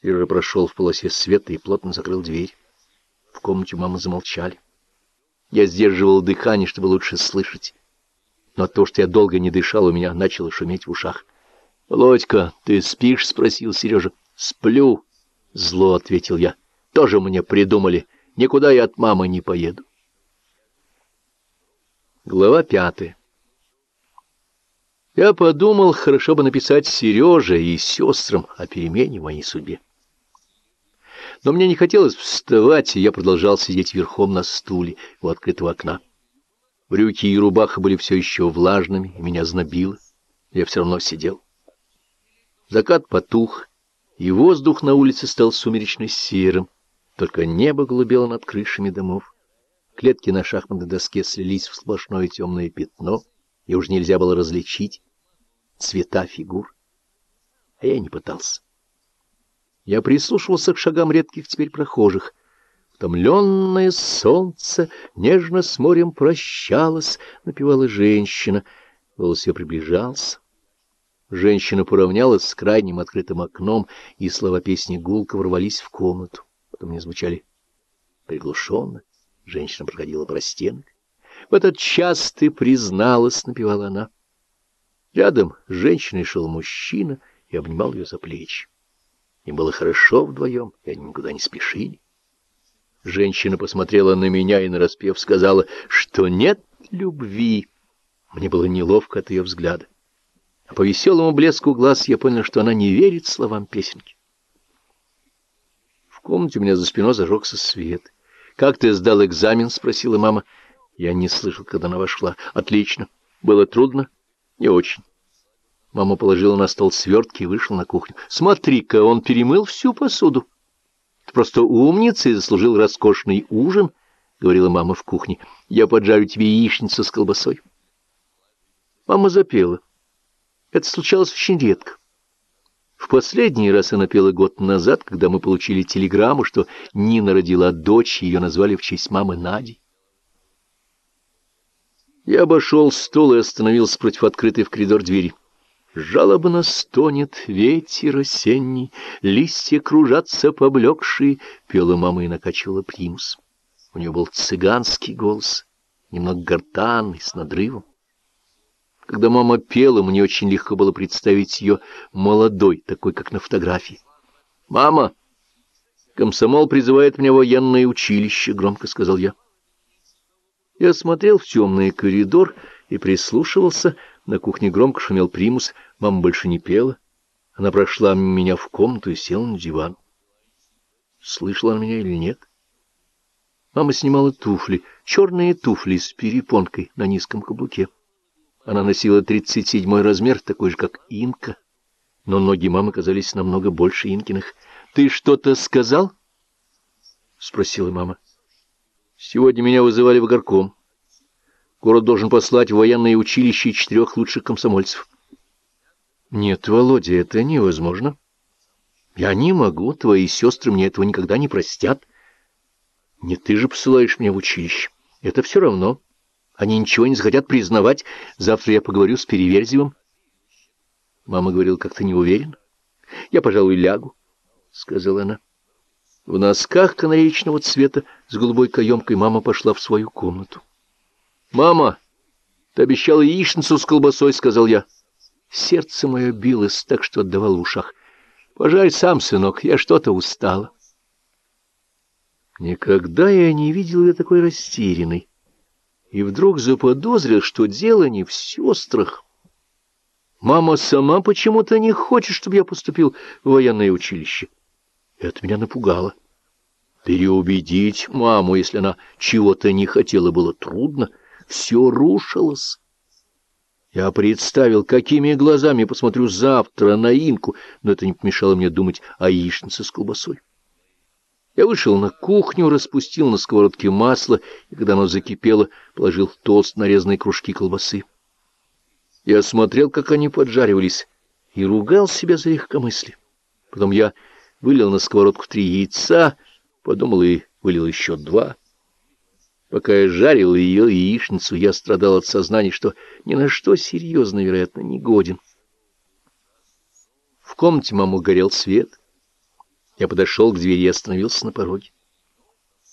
Сережа прошел в полосе света и плотно закрыл дверь. В комнате мамы замолчали. Я сдерживал дыхание, чтобы лучше слышать. Но того, что я долго не дышал, у меня начало шуметь в ушах. — Володька, ты спишь? — спросил Сережа. — Сплю. — Зло, — ответил я. — Тоже мне придумали. Никуда я от мамы не поеду. Глава пятая. Я подумал, хорошо бы написать Сереже и сестрам о перемене в моей судьбе. Но мне не хотелось вставать, и я продолжал сидеть верхом на стуле у открытого окна. Брюки и рубаха были все еще влажными, и меня знобило. Я все равно сидел. Закат потух, и воздух на улице стал сумеречно серым, только небо голубело над крышами домов. Клетки на шахматной доске слились в сплошное темное пятно, и уж нельзя было различить цвета фигур. А я не пытался. Я прислушивался к шагам редких теперь прохожих. Утомленное солнце нежно с морем прощалось, напевала женщина. Голос ее приближался. Женщина поравнялась с крайним открытым окном, и слова песни гулко ворвались в комнату. Потом мне звучали приглушенно. Женщина проходила простенок. В этот час ты призналась, — напевала она. Рядом с женщиной шел мужчина и обнимал ее за плечи. Им было хорошо вдвоем, и они никуда не спешили. Женщина посмотрела на меня и нараспев сказала, что нет любви. Мне было неловко от ее взгляда. А по веселому блеску глаз я понял, что она не верит словам песенки. В комнате у меня за спиной зажегся свет — «Как ты сдал экзамен?» — спросила мама. Я не слышал, когда она вошла. «Отлично. Было трудно?» «Не очень». Мама положила на стол свертки и вышла на кухню. «Смотри-ка, он перемыл всю посуду. Ты просто умница и заслужил роскошный ужин», — говорила мама в кухне. «Я поджарю тебе яичницу с колбасой». Мама запела. Это случалось очень редко. В последний раз она пела год назад, когда мы получили телеграмму, что Нина родила дочь, ее назвали в честь мамы Нади. Я обошел стол и остановился против открытой в коридор двери. Жалобно стонет ветер осенний, листья кружатся поблекшие, пела мама и накачивала примус. У нее был цыганский голос, немного гортанный, с надрывом. Когда мама пела, мне очень легко было представить ее молодой, такой, как на фотографии. «Мама, комсомол призывает меня в военное училище», — громко сказал я. Я смотрел в темный коридор и прислушивался. На кухне громко шумел примус. Мама больше не пела. Она прошла меня в комнату и села на диван. Слышала она меня или нет? Мама снимала туфли, черные туфли с перепонкой на низком каблуке. Она носила тридцать седьмой размер, такой же, как Инка, но ноги мамы казались намного больше Инкиных. — Ты что-то сказал? — спросила мама. — Сегодня меня вызывали в горком. Город должен послать в военное училище четырех лучших комсомольцев. — Нет, Володя, это невозможно. Я не могу, твои сестры мне этого никогда не простят. Не ты же посылаешь меня в училище. Это все равно. — они ничего не захотят признавать. Завтра я поговорю с Переверзевым. Мама говорила, как-то не уверен. Я, пожалуй, лягу, — сказала она. В носках канаречного цвета с голубой каемкой мама пошла в свою комнату. — Мама, ты обещала яичницу с колбасой, — сказал я. Сердце мое билось так, что отдавало в ушах. — Пожалуй, сам, сынок, я что-то устала. Никогда я не видел ее такой растерянной и вдруг заподозрил, что дело не в сестрах. Мама сама почему-то не хочет, чтобы я поступил в военное училище. Это меня напугало. Переубедить маму, если она чего-то не хотела, было трудно. Все рушилось. Я представил, какими глазами посмотрю завтра на Инку, но это не помешало мне думать о яичнице с колбасой. Я вышел на кухню, распустил на сковородке масло, и когда оно закипело, положил толст нарезанные кружки колбасы. Я смотрел, как они поджаривались, и ругал себя за легкомыслие. Потом я вылил на сковородку три яйца, подумал и вылил еще два. Пока я жарил ее яичницу, я страдал от сознания, что ни на что серьезно, вероятно, не годен. В комнате маму горел свет — Я подошел к двери и остановился на пороге.